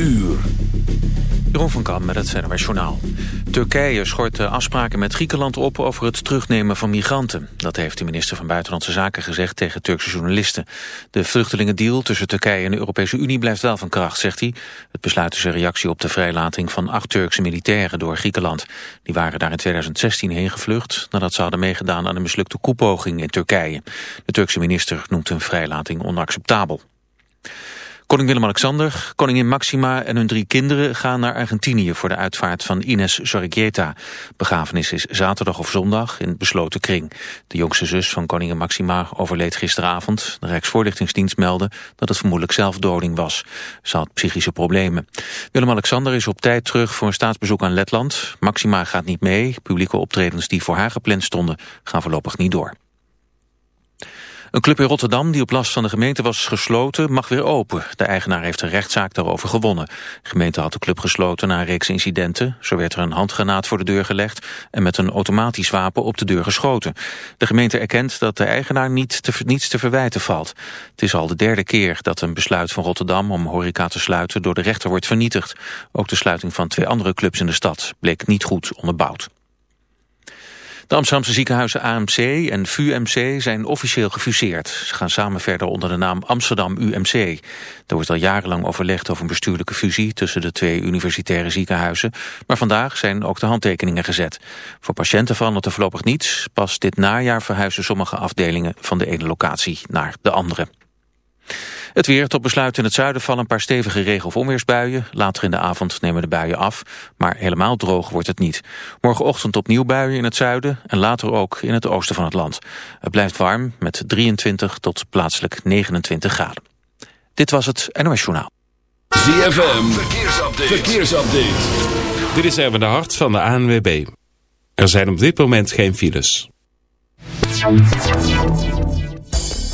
uur. Jeroen van Kam met het CNRS Journaal. Turkije schort de afspraken met Griekenland op over het terugnemen van migranten. Dat heeft de minister van Buitenlandse Zaken gezegd tegen Turkse journalisten. De vluchtelingendeal tussen Turkije en de Europese Unie blijft wel van kracht, zegt hij. Het besluit is een reactie op de vrijlating van acht Turkse militairen door Griekenland. Die waren daar in 2016 heen gevlucht nadat ze hadden meegedaan aan een mislukte koepoging in Turkije. De Turkse minister noemt hun vrijlating onacceptabel. Koning Willem-Alexander, koningin Maxima en hun drie kinderen gaan naar Argentinië voor de uitvaart van Ines Zorrigueta. Begrafenis is zaterdag of zondag in besloten kring. De jongste zus van koningin Maxima overleed gisteravond. De Rijksvoorlichtingsdienst meldde dat het vermoedelijk zelfdoding was. Ze had psychische problemen. Willem-Alexander is op tijd terug voor een staatsbezoek aan Letland. Maxima gaat niet mee. Publieke optredens die voor haar gepland stonden gaan voorlopig niet door. Een club in Rotterdam die op last van de gemeente was gesloten mag weer open. De eigenaar heeft een rechtszaak daarover gewonnen. De gemeente had de club gesloten na een reeks incidenten. Zo werd er een handgranaat voor de deur gelegd en met een automatisch wapen op de deur geschoten. De gemeente erkent dat de eigenaar niet te, niets te verwijten valt. Het is al de derde keer dat een besluit van Rotterdam om horeca te sluiten door de rechter wordt vernietigd. Ook de sluiting van twee andere clubs in de stad bleek niet goed onderbouwd. De Amsterdamse ziekenhuizen AMC en VUMC zijn officieel gefuseerd. Ze gaan samen verder onder de naam Amsterdam UMC. Er wordt al jarenlang overlegd over een bestuurlijke fusie tussen de twee universitaire ziekenhuizen. Maar vandaag zijn ook de handtekeningen gezet. Voor patiënten verandert er voorlopig niets. Pas dit najaar verhuizen sommige afdelingen van de ene locatie naar de andere. Het weer tot besluit in het zuiden vallen een paar stevige regen- of onweersbuien. Later in de avond nemen de buien af, maar helemaal droog wordt het niet. Morgenochtend opnieuw buien in het zuiden en later ook in het oosten van het land. Het blijft warm met 23 tot plaatselijk 29 graden. Dit was het NOS Journaal. ZFM, verkeersupdate. verkeersupdate. Dit is even de hart van de ANWB. Er zijn op dit moment geen files.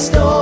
Singing stormy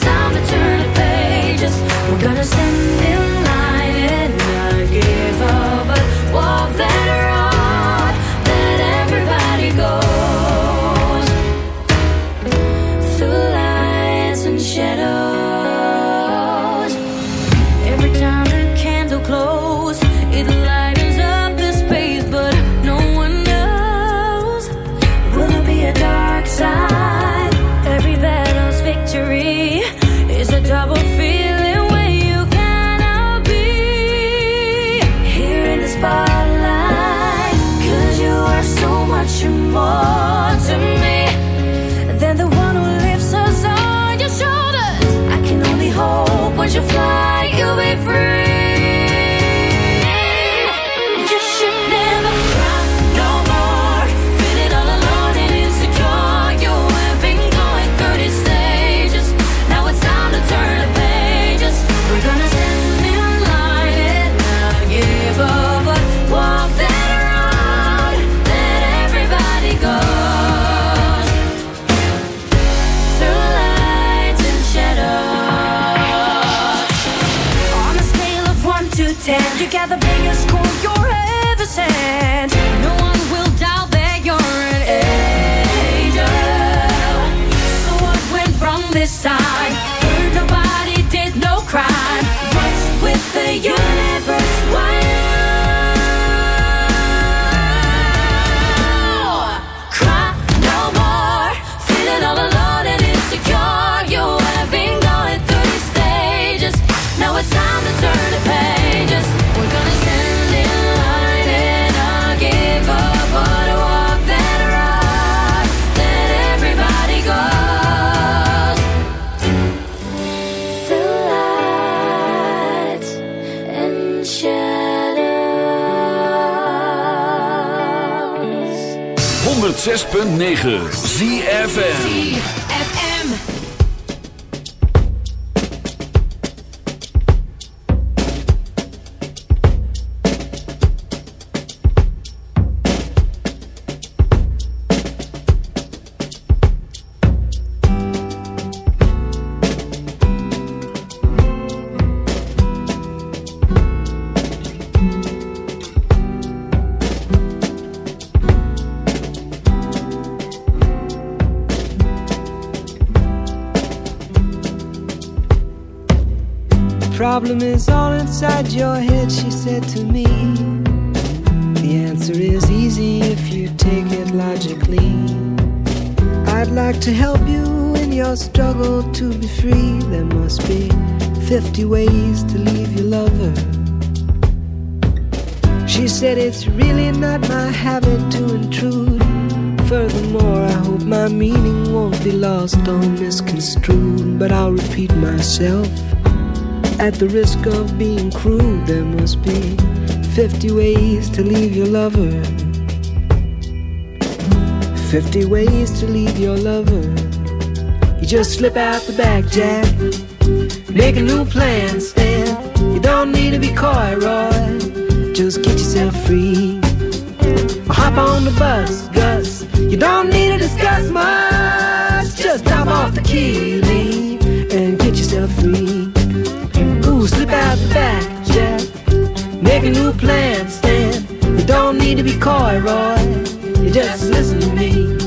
time to turn the 6.9 ZFN 50 ways to leave your lover. She said it's really not my habit to intrude. Furthermore, I hope my meaning won't be lost or misconstrued. But I'll repeat myself. At the risk of being crude, there must be 50 ways to leave your lover. 50 ways to leave your lover. You just slip out the back, Jack. Make a new plan, Stan. You don't need to be coy, Roy. Just get yourself free. Or hop on the bus, Gus. You don't need to discuss much. Just drop off the key, leave, and get yourself free. Ooh, slip out the back, Jack. Make a new plan, Stan. You don't need to be coy, Roy. You just listen to me.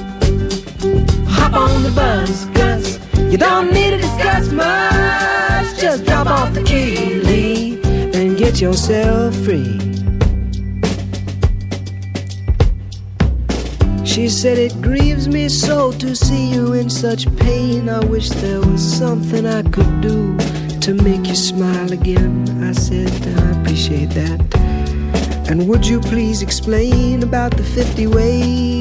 Hop on the bus, Gus. You don't need to discuss much. Just drop off the key, leave, and get yourself free. She said it grieves me so to see you in such pain. I wish there was something I could do to make you smile again. I said I appreciate that. And would you please explain about the 50 ways?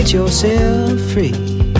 get yourself free.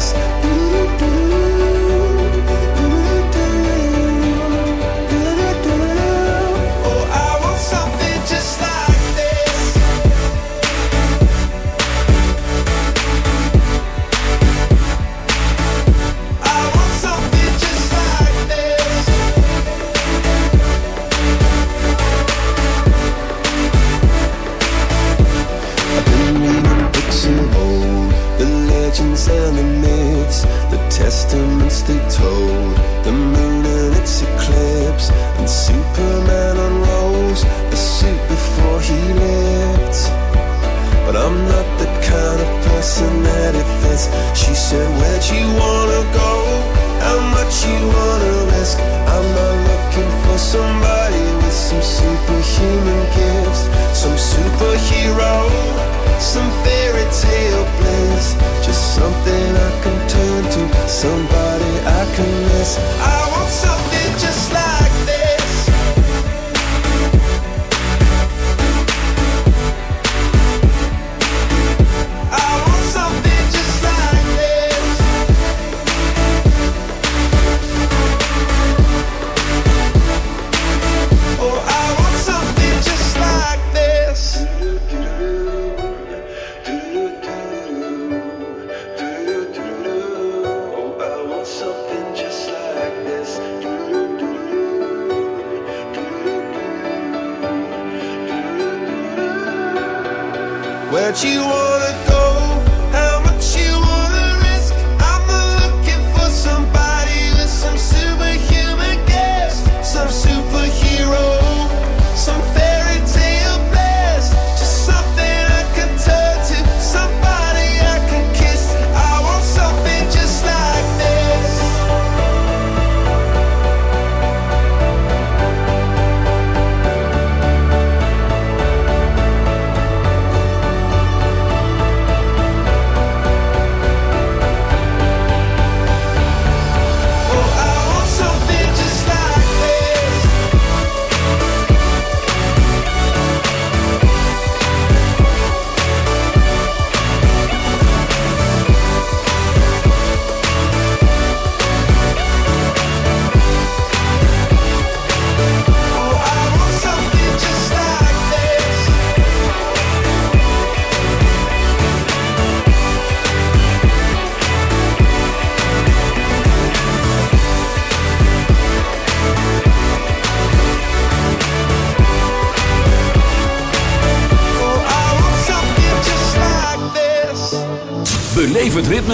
us.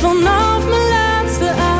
vanaf mijn laatste adem.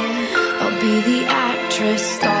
Be the actress starring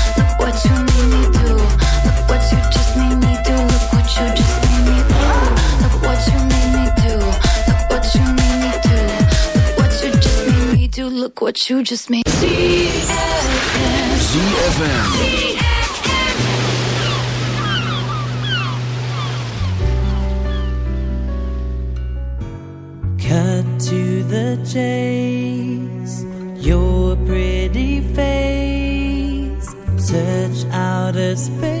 What you just made. ZFM. Cut to the chase. Your pretty face. Search outer space,